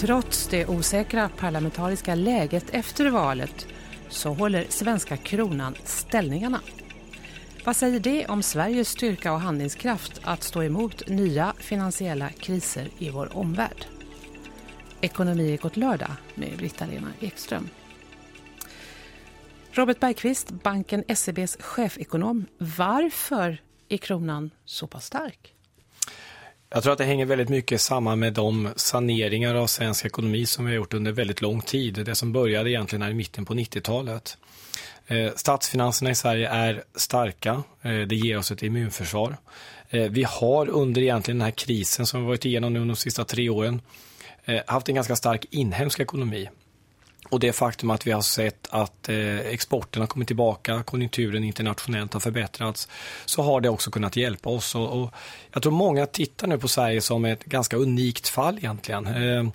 Trots det osäkra parlamentariska läget efter valet så håller svenska kronan ställningarna. Vad säger det om Sveriges styrka och handlingskraft att stå emot nya finansiella kriser i vår omvärld? Ekonomi gått lördag med Britta-Lena Ekström. Robert Bergqvist, banken SEBs chefekonom. Varför är kronan så pass stark? Jag tror att det hänger väldigt mycket samman med de saneringar av svensk ekonomi som vi har gjort under väldigt lång tid. Det som började egentligen i mitten på 90-talet. Eh, statsfinanserna i Sverige är starka. Eh, det ger oss ett immunförsvar. Eh, vi har under egentligen den här krisen som vi varit igenom nu de sista tre åren haft en ganska stark inhemsk ekonomi. Och det faktum att vi har sett att eh, exporten har kommit tillbaka, konjunkturen internationellt har förbättrats, så har det också kunnat hjälpa oss. Och, och jag tror många tittar nu på Sverige som ett ganska unikt fall egentligen. Eh,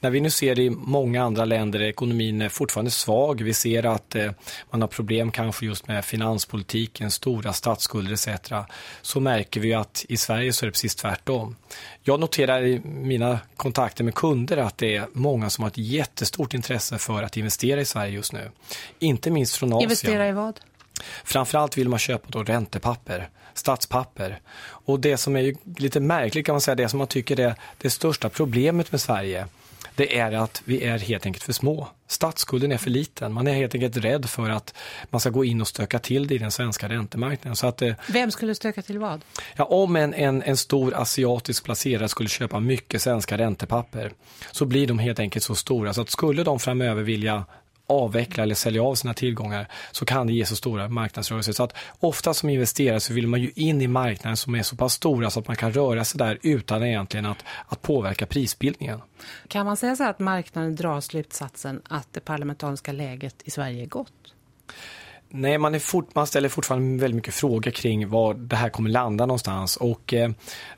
när vi nu ser i många andra länder ekonomin är fortfarande svag, vi ser att eh, man har problem kanske just med finanspolitiken, stora statsskulder etc. Så märker vi att i Sverige så är det precis tvärtom. Jag noterar i mina kontakter med kunder att det är många som har ett jättestort intresse för att investera i Sverige just nu. Inte minst från Asien. Investera i vad? Framförallt vill man köpa då räntepapper, statspapper. Och det som är lite märkligt kan man säga, det som man tycker är det största problemet med Sverige, det är att vi är helt enkelt för små. Statsskulden är för liten. Man är helt enkelt rädd för att man ska gå in och stöka till det i den svenska räntemarknaden. Så att, eh, Vem skulle stöka till vad? Ja, om en, en, en stor asiatisk placerare skulle köpa mycket svenska räntepapper så blir de helt enkelt så stora så att skulle de framöver vilja avveckla eller sälja av sina tillgångar så kan det ge så stora marknadsrörelser. Så att ofta som investerare så vill man ju in i marknaden som är så pass stora så att man kan röra sig där utan egentligen att, att påverka prisbildningen. Kan man säga så att marknaden drar slutsatsen att det parlamentariska läget i Sverige är gott? Nej, man, är fort, man ställer fortfarande väldigt mycket frågor kring var det här kommer landa någonstans. Och, eh,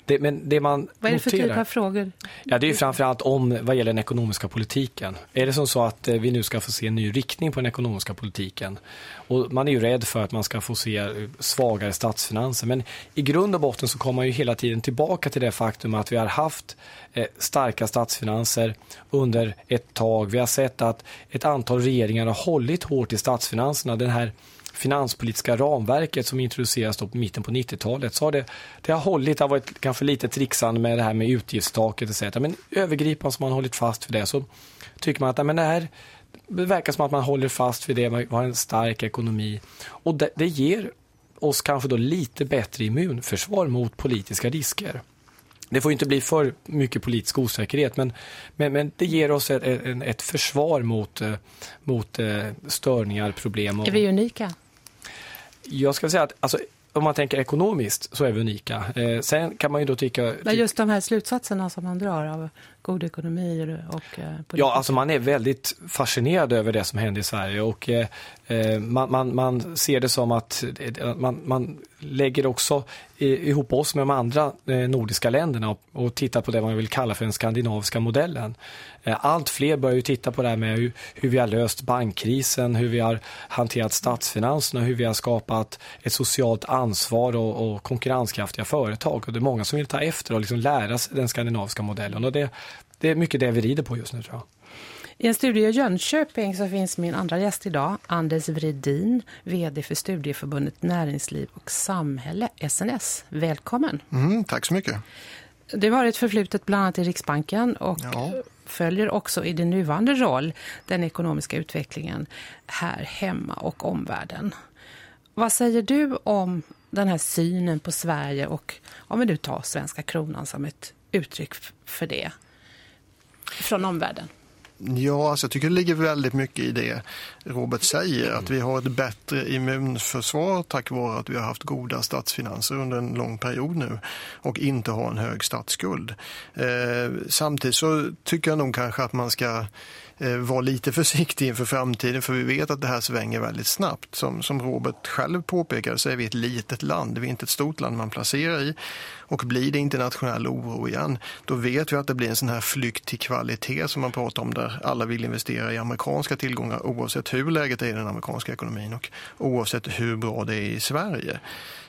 det, men det man vad är det för noterar, typ av frågor? Ja, det är framförallt om vad gäller den ekonomiska politiken. Är det som så att eh, vi nu ska få se en ny riktning på den ekonomiska politiken? Och man är ju rädd för att man ska få se eh, svagare statsfinanser. Men i grund och botten så kommer man ju hela tiden tillbaka till det faktum att vi har haft starka statsfinanser under ett tag. Vi har sett att ett antal regeringar har hållit hårt i statsfinanserna. Den här finanspolitiska ramverket som introduceras då på mitten på 90-talet så har det, det har hållit, det har varit kanske lite trixande med det här med utgiftstaket etc. Men övergripande som man har hållit fast för det så tycker man att men det här det verkar som att man håller fast vid det, man har en stark ekonomi och det, det ger oss kanske då lite bättre immunförsvar mot politiska risker. Det får inte bli för mycket politisk osäkerhet men, men, men det ger oss ett, ett, ett försvar mot, eh, mot eh, störningar, problem. Och... Är vi unika? Jag ska säga att alltså, om man tänker ekonomiskt så är vi unika. Eh, sen kan man ju då tycka... Men just de här slutsatserna som man drar av god ekonomi och eh, Ja, alltså man är väldigt fascinerad över det som händer i Sverige och eh, eh man, man, man, ser det som att eh, man, man lägger också ihop oss med de andra eh, nordiska länderna och, och tittar på det man vill kalla för den skandinaviska modellen. Allt fler börjar ju titta på det här med hur, hur, vi har löst bankkrisen, hur vi har hanterat statsfinanserna, hur vi har skapat ett socialt ansvar och, och konkurrenskraftiga företag. Och det är många som vill ta efter och liksom lära sig den skandinaviska modellen. Och det, det är mycket det vi rider på just nu tror jag. I en studio i Jönköping så finns min andra gäst idag, Anders Vridin, vd för Studieförbundet Näringsliv och Samhälle, SNS. Välkommen. Mm, tack så mycket. Du har ett förflutet bland annat i Riksbanken och ja. följer också i din nuvarande roll den ekonomiska utvecklingen här hemma och omvärlden. Vad säger du om den här synen på Sverige och om du tar svenska kronan som ett uttryck för det från omvärlden? Ja, alltså jag tycker det ligger väldigt mycket i det Robert säger. Att vi har ett bättre immunförsvar tack vare att vi har haft goda statsfinanser under en lång period nu och inte har en hög statsskuld. Eh, samtidigt så tycker jag nog kanske att man ska Eh, vara lite försiktig inför framtiden för vi vet att det här svänger väldigt snabbt. Som, som Robert själv påpekade så är vi ett litet land, vi är inte ett stort land man placerar i. Och blir det internationell oro igen, då vet vi att det blir en sån här flykt till kvalitet som man pratar om där alla vill investera i amerikanska tillgångar oavsett hur läget är i den amerikanska ekonomin och oavsett hur bra det är i Sverige.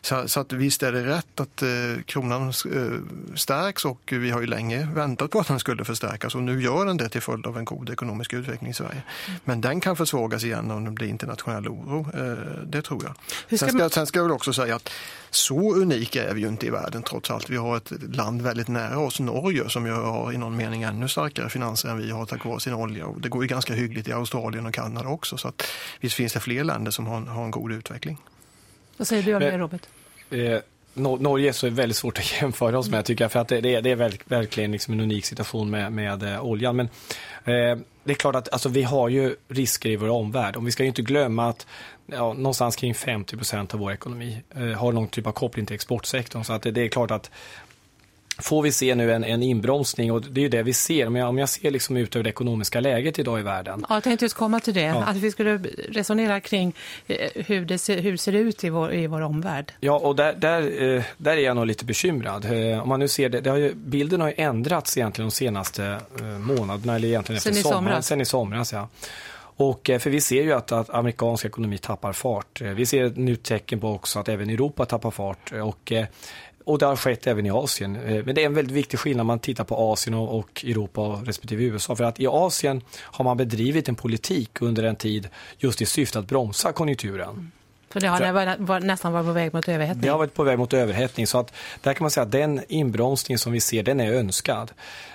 Så, så att visst är det rätt att eh, kronan eh, stärks och vi har ju länge väntat på att den skulle förstärkas och nu gör den det till följd av en god ekonomisk utveckling i Sverige. Men den kan försvagas igen om det blir internationell oro, eh, det tror jag. Sen ska, sen ska jag väl också säga att så unika är vi ju inte i världen trots allt. Vi har ett land väldigt nära oss, Norge, som ju har i någon mening ännu starkare finanser än vi har tack vare sin olja. Och det går ju ganska hyggligt i Australien och Kanada också. Så att visst finns det fler länder som har, har en god utveckling. Vad säger du om det, Robert? Eh, Norge är så väldigt svårt att jämföra oss med tycker jag, för att det, det är, det är verkligen liksom en unik situation med, med eh, oljan. Men eh, det är klart att alltså, vi har ju risker i vår omvärld och vi ska ju inte glömma att ja, någonstans kring 50 procent av vår ekonomi eh, har någon typ av koppling till exportsektorn. Så att det, det är klart att får vi se nu en, en inbromsning och det är ju det vi ser. Jag, om jag ser liksom ut över det ekonomiska läget idag i världen. Ja, jag tänkte just komma till det. Ja. Att vi skulle resonera kring eh, hur det ser, hur ser det ut i vår, i vår omvärld. Ja, och där, där, eh, där är jag nog lite bekymrad. Eh, om man nu ser det, det har ju, bilden har ju ändrats egentligen de senaste månaderna eller egentligen efter sen sommaren. Sen i somras. Ja. Och för vi ser ju att, att amerikansk ekonomi tappar fart. Vi ser nu tecken på också att även Europa tappar fart. Och och det har skett även i Asien. Eh, men det är en väldigt viktig skillnad om man tittar på Asien och Europa respektive USA. För att i Asien har man bedrivit en politik under en tid just i syfte att bromsa konjunkturen. För det har nästan varit på väg mot överhettning? Det har varit på väg mot överhettning. Så att där kan man säga att den inbromsning som vi ser, den är önskad.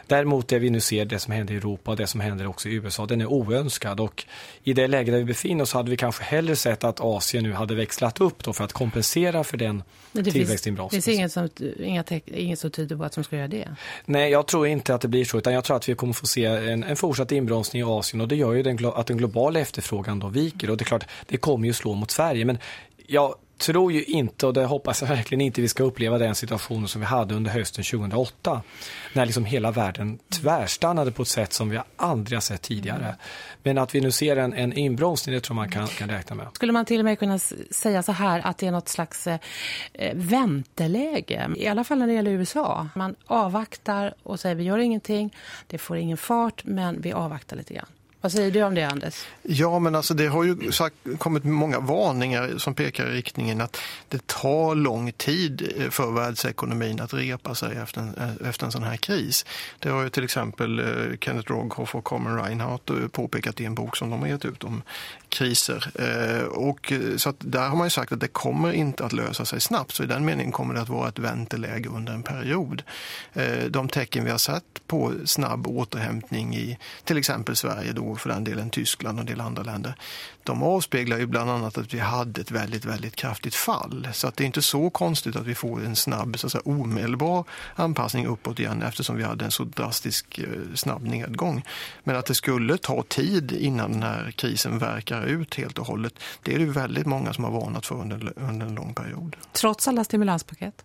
Däremot det vi nu ser, det som händer i Europa och det som händer också i USA, den är oönskad. Och i det läge där vi befinner oss hade vi kanske hellre sett att Asien nu hade växlat upp då för att kompensera för den tillväxtinbromsningen. Det finns inget som, inget som tyder på att de ska göra det? Nej, jag tror inte att det blir så, utan jag tror att vi kommer få se en, en fortsatt inbromsning i Asien och det gör ju den, att den globala efterfrågan då viker och det är klart, det kommer ju slå mot Sverige. Men jag tror ju inte, och det hoppas jag verkligen inte, vi ska uppleva den situationen som vi hade under hösten 2008. När liksom hela världen tvärstannade på ett sätt som vi aldrig har sett tidigare. Men att vi nu ser en, en inbromsning, det tror man kan, kan räkna med. Skulle man till och med kunna säga så här att det är något slags eh, eh, vänteläge? I alla fall när det gäller USA. Man avvaktar och säger vi gör ingenting, det får ingen fart, men vi avvaktar lite grann. Vad säger du om det, Anders? Ja, men alltså det har ju sagt, kommit många varningar som pekar i riktningen att det tar lång tid eh, för världsekonomin att repa sig efter en, eh, efter en sån här kris. Det har ju till exempel eh, Kenneth Roghoff och Carmen Reinhardt påpekat i en bok som de har gett ut om kriser. Och så att där har man ju sagt att det kommer inte att lösa sig snabbt, så i den meningen kommer det att vara ett vänteläge under en period. De tecken vi har sett på snabb återhämtning i till exempel Sverige då och för den delen Tyskland och en del andra länder, de avspeglar ju bland annat att vi hade ett väldigt, väldigt kraftigt fall. Så att det är inte så konstigt att vi får en snabb, så att säga, omedelbar anpassning uppåt igen eftersom vi hade en så drastisk eh, snabb nedgång. Men att det skulle ta tid innan den här krisen verkar ut helt och hållet, det är det väldigt många som har varnat för under, under en lång period. Trots alla stimulanspaket?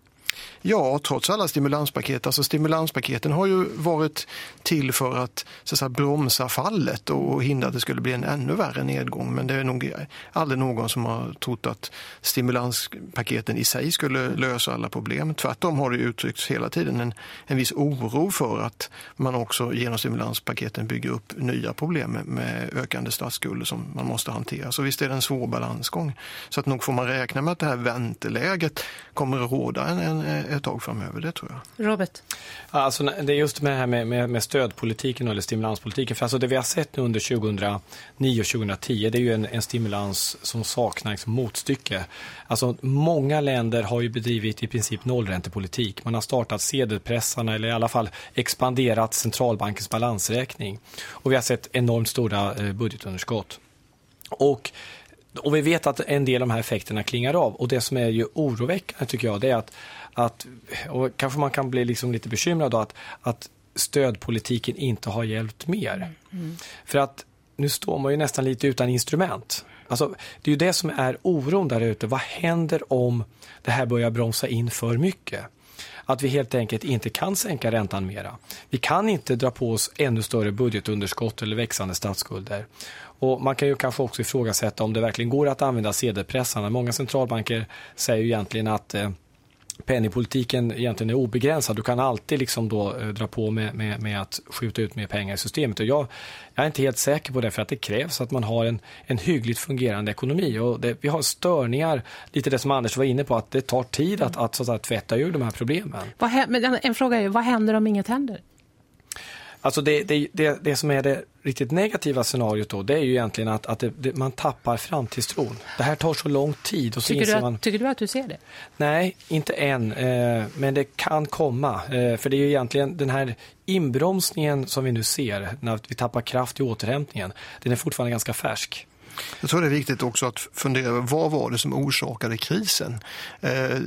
Ja, trots alla stimulanspaket. Alltså stimulanspaketen har ju varit till för att, så att säga, bromsa fallet och hindra att det skulle bli en ännu värre nedgång. Men det är nog aldrig någon som har trott att stimulanspaketen i sig skulle lösa alla problem. Tvärtom har det uttryckts hela tiden en, en viss oro för att man också genom stimulanspaketen bygger upp nya problem med, med ökande statsskulder som man måste hantera. Så visst är det en svår balansgång. Så att nog får man räkna med att det här vänteläget kommer att råda en, en ett tag framöver, det tror jag. Robert? Alltså, det är just med det här med, med, med stödpolitiken eller stimulanspolitiken. För alltså det vi har sett nu under 2009 och 2010 det är ju en, en stimulans som saknar liksom motstycke. Alltså, många länder har ju bedrivit i princip nollräntepolitik. Man har startat sedelpressarna eller i alla fall expanderat centralbankens balansräkning. Och vi har sett enormt stora eh, budgetunderskott. Och och vi vet att en del av de här effekterna klingar av. Och det som är ju oroväckande tycker jag, det är att, att och kanske man kan bli liksom lite bekymrad då, att, att stödpolitiken inte har hjälpt mer. Mm. För att nu står man ju nästan lite utan instrument. Alltså, det är ju det som är oron där ute. Vad händer om det här börjar bromsa in för mycket? att vi helt enkelt inte kan sänka räntan mera. Vi kan inte dra på oss ännu större budgetunderskott eller växande statsskulder. Och man kan ju kanske också ifrågasätta om det verkligen går att använda sedelpressarna. Många centralbanker säger ju egentligen att eh, penningpolitiken egentligen är obegränsad. Du kan alltid liksom då eh, dra på med, med, med, att skjuta ut mer pengar i systemet. Och jag, jag, är inte helt säker på det för att det krävs att man har en, en hyggligt fungerande ekonomi. Och det, vi har störningar, lite det som Anders var inne på, att det tar tid att, att, så att, tvätta ur de här problemen. Vad, men en fråga är, vad händer om inget händer? Alltså det, det, det, det, som är det riktigt negativa scenariot då, det är ju egentligen att, att det, man tappar framtidstron. Det här tar så lång tid. Och så tycker, du att, man, tycker du att du ser det? Nej, inte än. Eh, men det kan komma. Eh, för det är ju egentligen den här inbromsningen som vi nu ser, när vi tappar kraft i återhämtningen, den är fortfarande ganska färsk. Jag tror det är viktigt också att fundera över vad var det som orsakade krisen. Eh,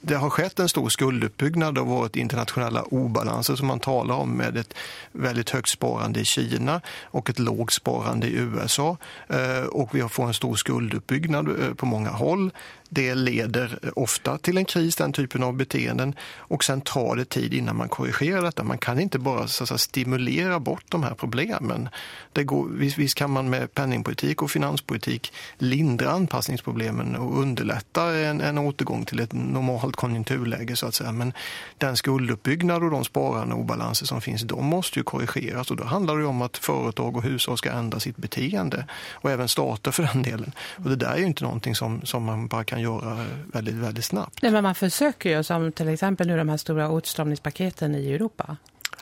det har skett en stor skulduppbyggnad och varit internationella obalanser som man talar om med ett väldigt högt sparande i Kina och ett lågt sparande i USA. Eh, och vi får en stor skulduppbyggnad eh, på många håll. Det leder ofta till en kris, den typen av beteenden. Och sen tar det tid innan man korrigerar detta. Man kan inte bara så säga, stimulera bort de här problemen. Det går, visst kan man med penningpolitik och finanspolitik lindra anpassningsproblemen och underlätta en, en återgång till ett normalt konjunkturläge så att säga. Men den skulduppbyggnad och de sparande obalanser som finns, de måste ju korrigeras och då handlar det om att företag och hushåll ska ändra sitt beteende och även stater för den delen. Och det där är ju inte någonting som, som man bara kan göra väldigt, väldigt snabbt. Nej, men man försöker ju, som till exempel nu de här stora åtstramningspaketen i Europa.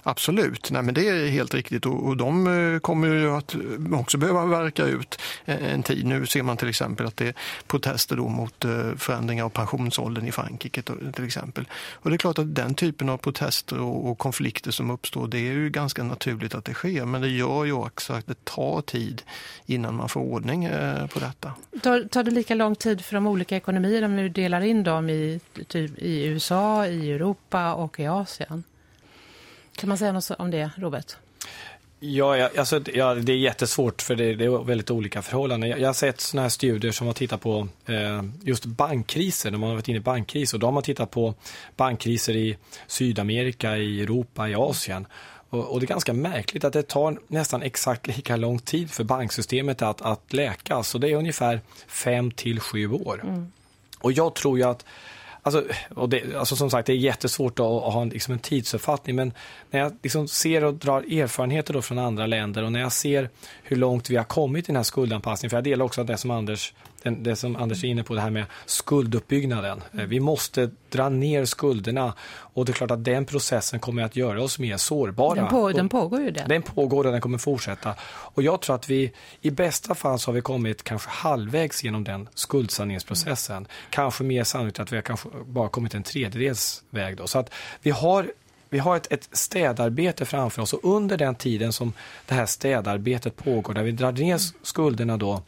Absolut, Nej, men det är helt riktigt och, och de eh, kommer ju att eh, också behöva verka ut en tid. Nu ser man till exempel att det är protester då mot eh, förändringar av pensionsåldern i Frankrike till exempel. Och det är klart att den typen av protester och, och konflikter som uppstår, det är ju ganska naturligt att det sker. Men det gör ju också att det tar tid innan man får ordning på detta. Tar, tar det lika lång tid för de olika ekonomierna om du delar in dem i, typ, i USA, i Europa och i Asien? Kan man säga något om det, Robert? Ja, alltså, ja, det är jättesvårt för det, det är väldigt olika förhållanden. Jag, jag har sett sådana här studier som har tittat på eh, just bankkriser, när man har varit inne i bankkris. Och då har man tittat på bankkriser i Sydamerika, i Europa, i Asien. Och, och, det är ganska märkligt att det tar nästan exakt lika lång tid för banksystemet att, att läka. Så det är ungefär fem till sju år. Mm. Och jag tror ju att Alltså, och det, alltså som sagt, det är jättesvårt att, att ha en, liksom en tidsuppfattning, men när jag liksom ser och drar erfarenheter då från andra länder och när jag ser hur långt vi har kommit i den här skuldanpassningen, för jag delar också det som Anders det som Anders är inne på, det här med skulduppbyggnaden. Eh, vi måste dra ner skulderna och det är klart att den processen kommer att göra oss mer sårbara. Den, på, den pågår ju den. Den pågår och den kommer fortsätta. Och jag tror att vi i bästa fall så har vi kommit kanske halvvägs genom den skuldsaneringsprocessen. Mm. Kanske mer sannolikt att vi har kanske bara kommit en tredjedels väg då. Så att vi har vi har ett, ett, städarbete framför oss och under den tiden som det här städarbetet pågår, där vi drar ner skulderna då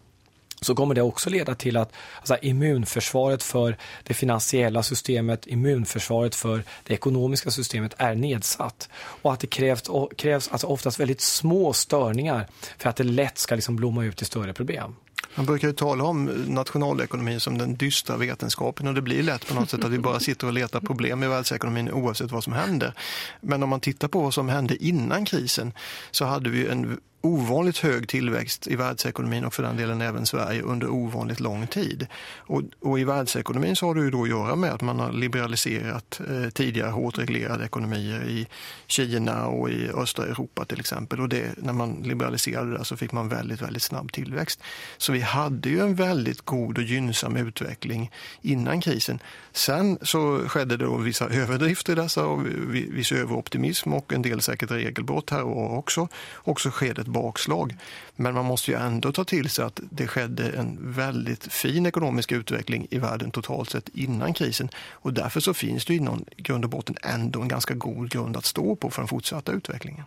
så kommer det också leda till att alltså, immunförsvaret för det finansiella systemet, immunförsvaret för det ekonomiska systemet är nedsatt. Och att det krävs, krävs alltså oftast väldigt små störningar för att det lätt ska liksom blomma ut till större problem. Man brukar ju tala om nationalekonomin som den dystra vetenskapen och det blir lätt på något sätt att vi bara sitter och letar problem i världsekonomin oavsett vad som händer. Men om man tittar på vad som hände innan krisen så hade vi en ovanligt hög tillväxt i världsekonomin och för den delen även Sverige under ovanligt lång tid. Och, och i världsekonomin så har det ju då att göra med att man har liberaliserat eh, tidigare hårt reglerade ekonomier i Kina och i östra Europa till exempel. Och det, när man liberaliserade det så fick man väldigt, väldigt snabb tillväxt. Så vi hade ju en väldigt god och gynnsam utveckling innan krisen. Sen så skedde det då vissa överdrifter i dessa och viss överoptimism och en del säkert regelbrott här och också. Och så skedde ett bakslag. Men man måste ju ändå ta till sig att det skedde en väldigt fin ekonomisk utveckling i världen totalt sett innan krisen. Och därför så finns det i någon grund och botten ändå en ganska god grund att stå på för den fortsatta utvecklingen.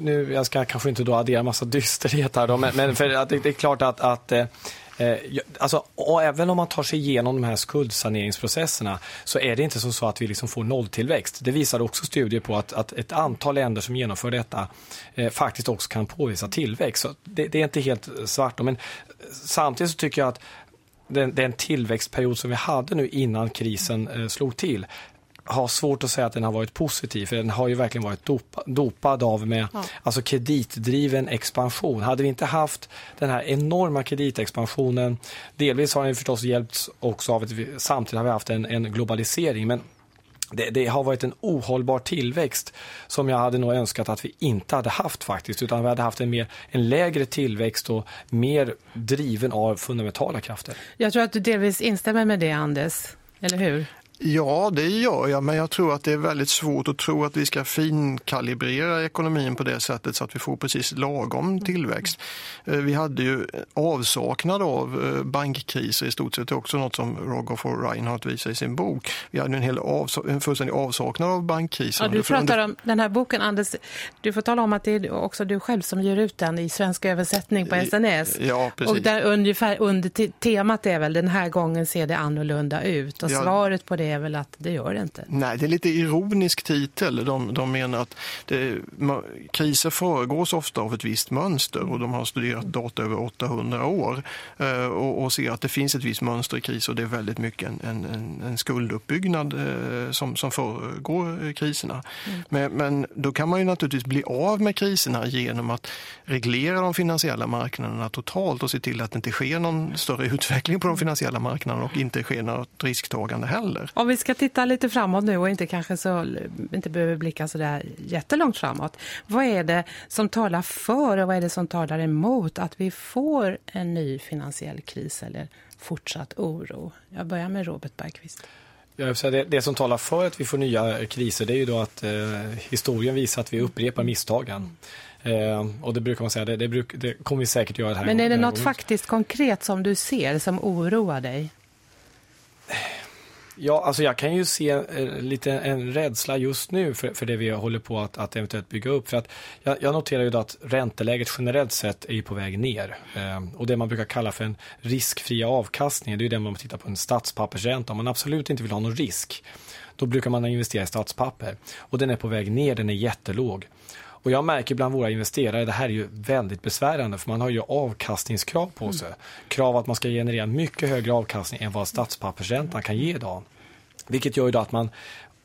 Nu, jag ska kanske inte då addera massa dysterhet här då, men, men för att det, det är klart att, att Eh, Eh, alltså, och även om man tar sig igenom de här skuldsaneringsprocesserna så är det inte så att vi liksom får nolltillväxt. Det visar också studier på att, att ett antal länder som genomför detta eh, faktiskt också kan påvisa tillväxt. Så det, det är inte helt svart. Men samtidigt så tycker jag att den, den tillväxtperiod som vi hade nu innan krisen eh, slog till har svårt att säga att den har varit positiv, för den har ju verkligen varit dopa, dopad av med ja. alltså kreditdriven expansion. Hade vi inte haft den här enorma kreditexpansionen, delvis har den förstås hjälpts också av att vi samtidigt har vi haft en, en globalisering, men det, det, har varit en ohållbar tillväxt som jag hade nog önskat att vi inte hade haft faktiskt, utan vi hade haft en, mer, en lägre tillväxt och mer driven av fundamentala krafter. Jag tror att du delvis instämmer med det, Anders, eller hur? Ja, det gör jag, men jag tror att det är väldigt svårt att tro att vi ska finkalibrera ekonomin på det sättet så att vi får precis lagom tillväxt. Eh, vi hade ju avsaknad av eh, bankkriser i stort sett, också något som Rogoff och Reinhardt visar i sin bok. Vi hade en, hel avsa en fullständig avsaknad av bankkriser. Ja, du pratar om den här boken, Anders, du får tala om att det är också du själv som ger ut den i svensk översättning på SNS. Ja, precis. Och där ungefär under temat är väl den här gången ser det annorlunda ut och ja. svaret på det är väl att det gör det inte. Nej, det är lite ironisk titel. De, de menar att det, kriser föregås ofta av ett visst mönster och de har studerat data över 800 år eh, och, och ser att det finns ett visst mönster i kriser och det är väldigt mycket en, en, en skulduppbyggnad eh, som, som föregår kriserna. Mm. Men, men då kan man ju naturligtvis bli av med kriserna genom att reglera de finansiella marknaderna totalt och se till att det inte sker någon större utveckling på de finansiella marknaderna och inte sker något risktagande heller. Om vi ska titta lite framåt nu och inte kanske så inte behöver blicka så där jättelångt framåt. Vad är det som talar för och vad är det som talar emot att vi får en ny finansiell kris eller fortsatt oro? Jag börjar med Robert Bergqvist. Det, det, som talar för att vi får nya kriser det är ju då att eh, historien visar att vi upprepar misstagen. Eh, och det brukar man säga, det, det, bruk, det kommer vi säkert göra det här Men är det något faktiskt konkret som du ser som oroar dig? Ja, alltså jag kan ju se eh, lite en rädsla just nu för, för det vi håller på att, att eventuellt bygga upp. För att jag, jag noterar ju att ränteläget generellt sett är på väg ner. Eh, och det man brukar kalla för en riskfria avkastning, det är ju det man tittar på en statspappersränta. Om man absolut inte vill ha någon risk, då brukar man investera i statspapper. Och den är på väg ner, den är jättelåg. Och jag märker bland våra investerare, det här är ju väldigt besvärande för man har ju avkastningskrav på sig. Krav att man ska generera mycket högre avkastning än vad statspappersräntan kan ge idag. Vilket gör ju att man,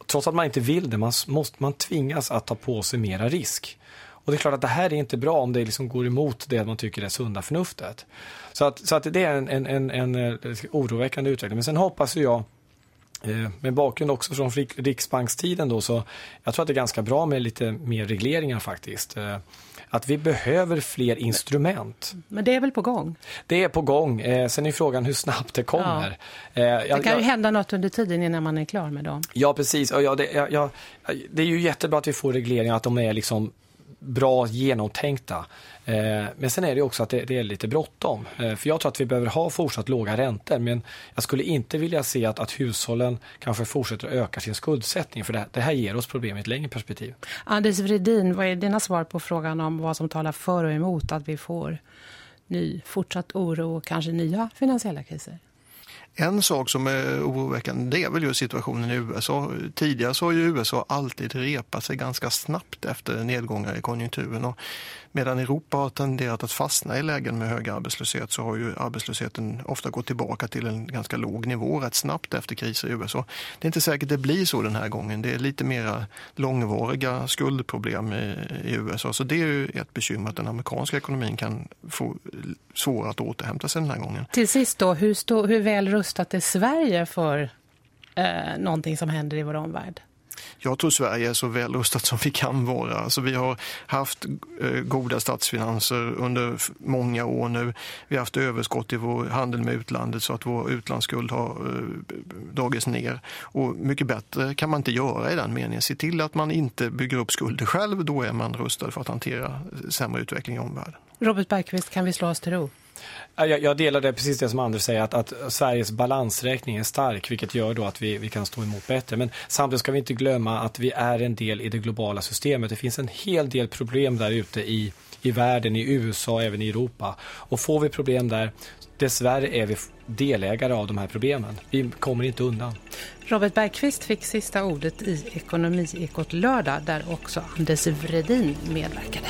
trots att man inte vill det, man, måste, man tvingas att ta på sig mera risk. Och det är klart att det här är inte bra om det liksom går emot det man tycker är sunda förnuftet. Så att, så att det är en, en, en, en eh, oroväckande utveckling. Men sen hoppas jag med bakgrund också från Riksbankstiden då så jag tror att det är ganska bra med lite mer regleringar faktiskt. Eh, att vi behöver fler instrument. Men det är väl på gång? Det är på gång. Eh, sen är frågan hur snabbt det kommer. Ja. det kan ju hända något under tiden innan man är klar med dem. Ja, precis. Ja, det, ja, det är ju jättebra att vi får regleringar, att de är liksom bra genomtänkta. Eh, men sen är det också att det, är lite bråttom. Eh, för jag tror att vi behöver ha fortsatt låga räntor. Men jag skulle inte vilja se att, att hushållen kanske fortsätter att öka sin skuldsättning. För det, det här ger oss problem i ett längre perspektiv. Anders Vredin, vad är dina svar på frågan om vad som talar för och emot att vi får ny fortsatt oro och kanske nya finansiella kriser? En sak som är oroväckande det är väl just situationen i USA. Tidigare så har ju USA alltid repat sig ganska snabbt efter nedgångar i konjunkturen. Och Medan Europa har tenderat att fastna i lägen med hög arbetslöshet så har ju arbetslösheten ofta gått tillbaka till en ganska låg nivå rätt snabbt efter kriser i USA. Det är inte säkert det blir så den här gången. Det är lite mera långvariga skuldproblem i, i USA. Så det är ju ett bekymmer att den amerikanska ekonomin kan få svårare att återhämta sig den här gången. Till sist då, hur, stå, hur väl rustat är Sverige för eh, någonting som händer i vår omvärld? Jag tror Sverige är så väl rustat som vi kan vara. Alltså vi har haft eh, goda statsfinanser under många år nu. Vi har haft överskott i vår handel med utlandet så att vår utlandsskuld har eh, dragits ner. Och mycket bättre kan man inte göra i den meningen. Se till att man inte bygger upp skulder själv, då är man rustad för att hantera eh, sämre utveckling i omvärlden. Robert Bergqvist, kan vi slå oss till ro? Jag, jag delar det, precis det som Anders säger, att, att, Sveriges balansräkning är stark, vilket gör då att vi, vi kan stå emot bättre. Men samtidigt ska vi inte glömma att vi är en del i det globala systemet. Det finns en hel del problem där ute i, i världen, i USA och även i Europa. Och får vi problem där, dessvärre är vi delägare av de här problemen. Vi kommer inte undan. Robert Bergqvist fick sista ordet i Ekonomiekot lördag där också Anders Vredin medverkade.